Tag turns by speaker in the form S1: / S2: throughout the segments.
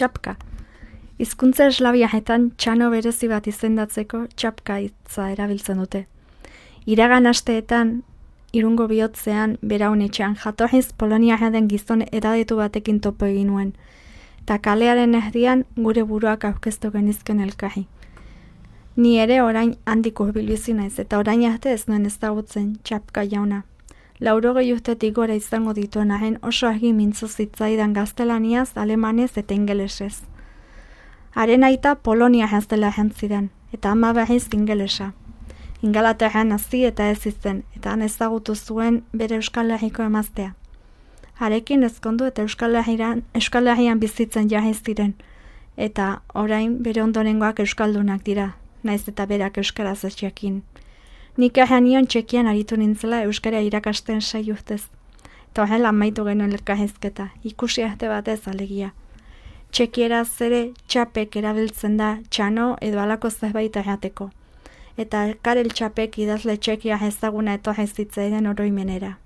S1: txapka. Hizkuntza eslabianetan txano berezi bat izendatzeko txapka hitza erabiltzen dute. Iragan asteetan, irungo bihotzean, bera honetxean, jatorriz Polonia den gizon edadetu batekin topo egin nuen. Ta kalearen erdian gure buruak aurkeztu genizken elkarri. Ni ere orain handik urbilbizi naiz eta orain arte ez nuen ezagutzen txapka jauna. Lauro gehi gora izango dituen ahen oso argi mintzu zitzaidan gaztelaniaz, alemanez eta ingelesez. Haren aita Polonia jaztela jantzidan, eta ama behiz ingelesa. Ingalaterran hazi eta ez izen, eta han ezagutu zuen bere Euskal Herriko emaztea. Harekin ezkondu eta Euskal Herrian, Euskal Herrian bizitzen jahiz ziren, eta orain bere ondorengoak Euskaldunak dira, naiz eta berak Euskaraz ez. Nik nion txekian aritu nintzela Euskara irakasten sai urtez. Eta horrela amaitu genuen elkahezketa, ikusi arte batez alegia. Txekiera zere txapek erabiltzen da txano edo alako zerbait errateko. Eta karel txapek idazle txekia ezaguna eto den oroimenera.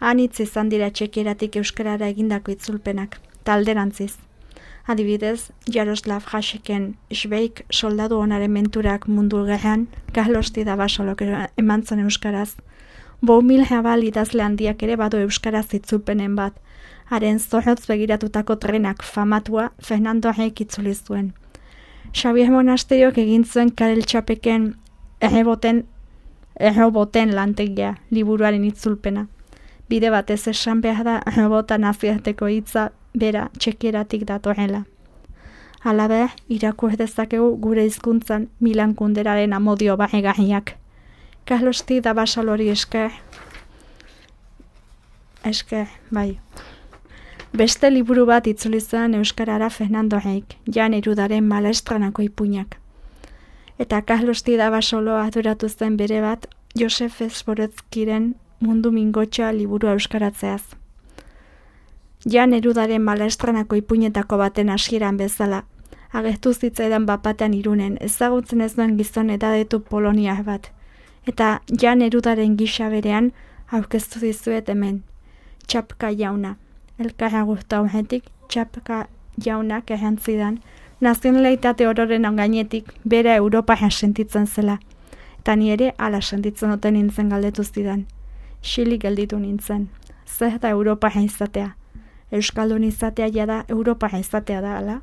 S1: Anitz izan dira txekieratik Euskarara egindako itzulpenak, talderantziz. Adibidez, Jaroslav Haseken Schweik soldadu onaren menturak mundu gehan, Carlosti da basolok eman zen euskaraz. Bo mil jabal idazle handiak ere badu euskaraz itzupenen bat. Haren zohotz begiratutako trenak famatua Fernando Haik itzuli zuen. Xabier Monasteriok egin zuen Karel Txapeken erreboten, erroboten lantegia liburuaren itzulpena. Bide batez esan behar da errobota naziateko hitza bera txekieratik datorela. Halaber, irakur dezakegu gure hizkuntzan Milan kunderaren amodio bahegahiak. Carlosti da basalori esker. Esker, bai. Beste liburu bat itzuli Euskarara Fernando Heik, jan erudaren malestranako ipuñak. Eta Carlosti da basolo aduratu zen bere bat Josef Esborotzkiren mundu mingotxa liburu euskaratzeaz. Jan erudaren malestranako ipuñetako baten hasieran bezala, agertu zitzaidan bapatean irunen, ezagutzen ez duen gizon edadetu Polonia bat. Eta jan erudaren gisa berean, aurkeztu dizuet hemen, txapka jauna. Elkarra guztu aurretik, txapka jaunak errantzidan, nazionalitate ororen gainetik bera Europa sentitzen zela. Eta ni ere ala sentitzen duten nintzen galdetu zidan. Xili gelditu nintzen. Zer da Europa izatea? Euskaldun izatea jada Europa izatea da, ala?